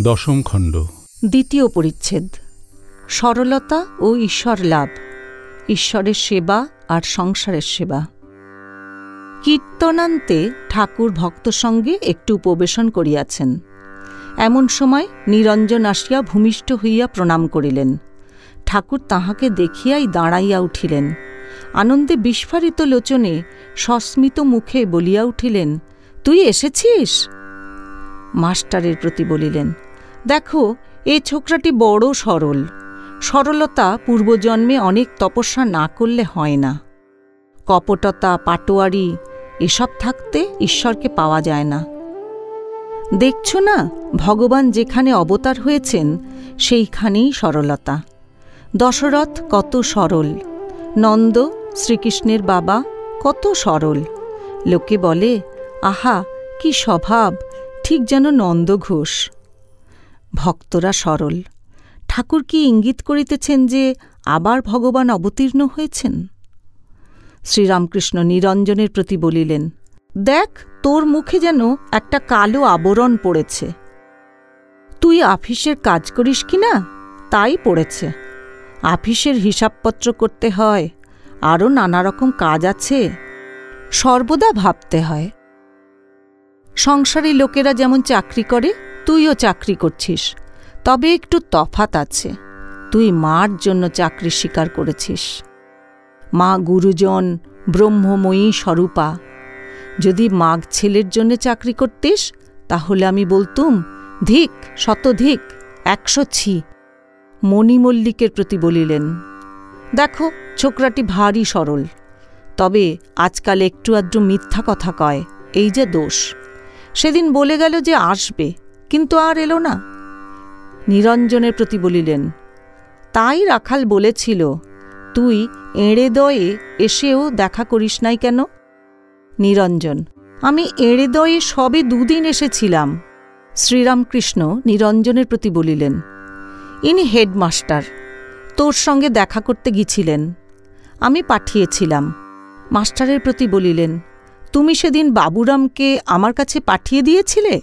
দশম খণ্ড। দ্বিতীয় পরিচ্ছেদ। সরলতা ও ঈশ্বর লাভ, ঈশ্বরের সেবা আর সংসারের সেবা। কীর্তনান্তে ঠাকুর ভক্ত সঙ্গে একটু উপবেশন করিয়াছেন। এমন সময় নিরঞ্জন আসিয়া ভূমিষ্ঠ হইয়া প্রণাম করিলেন। ঠাকুর তাহাকে দেখিয়াই দাঁড়াইয়া উঠিলেন। আনন্দে বিস্ফারিত লোচনে সস্মিত মুখে বলিয়া উঠিলেন, তুই এসেছিস? মাস্টারের প্রতি বলিলেন, দেখো, এই ছোকরাটি বড় সরল। সরলতা পূর্বজন্মে অনেক তপস্যা না করলে হয় না। কপটতা, পাটোয়ারি, এসব থাকতে ঈশ্বরকে পাওয়া যায় না। দেখছ না, ভগবান যেখানে অবতার হয়েছেন, সেইখানেই সরলতা। দশরথ কত সরল, নন্দ শ্রীকৃষ্ণের বাবা কত সরল। লোকে বলে, আহা, কি স্বভাব! ঠিক যেন নন্দ ঘোষ। ভক্তরা সরল। ঠাকুর কি ইঙ্গিত করিতেছেন যে আবার ভগবান অবতীর্ণ হয়েছেন? শ্রীরামকৃষ্ণ নিরঞ্জনের প্রতি বলিলেন, দেখ, তোর মুখে যেন একটা কালো আবরণ পড়েছে। তুই আফিসের কাজ করিস কি না? তাই পড়েছে। আফিসের হিসাবপত্র করতে হয়। আরও নানা রকম কাজ আছে। সর্বদা ভাবতে হয় সংসারী লোকেরা যেমন চাকরি করে, তুইও চাকরি করছিস। তবে একটু তফাত আছে। তুই মার জন্য চাকরি স্বীকার করেছিস। মা গুরুজন ব্রহ্মময়ী স্বরূপা, যদি মাঘ ছেলের জন্য চাকরি করতিস, তাহলে আমি বলতুম, ধিক, শতধিক, একশো ছি। মণিমল্লিকের প্রতি বলিলেন, দেখো, ছোকরাটি ভারী সরল। তবে আজকাল একটু আধটু মিথ্যা কথা কয়, এই যে দোষ। সেদিন বলে গেল যে আসবে, কিন্তু আর এলো না। নিরঞ্জনের প্রতি বলিলেন, তাই রাখাল বলেছিল, তুই এঁড়ে দয়ে এসেও দেখা করিস নাই কেন? নিরঞ্জন, আমি এঁড়ে দয়ে সবে দুদিন এসেছিলাম। শ্রীরামকৃষ্ণ নিরঞ্জনের প্রতি বলিলেন, ইনি হেডমাস্টার, তোর সঙ্গে দেখা করতে গিয়েছিলেন। আমি পাঠিয়েছিলাম। মাস্টারের প্রতি বলিলেন তুমি সেদিন বাবুরামকে আমার কাছে পাঠিয়ে দিয়েছিলে?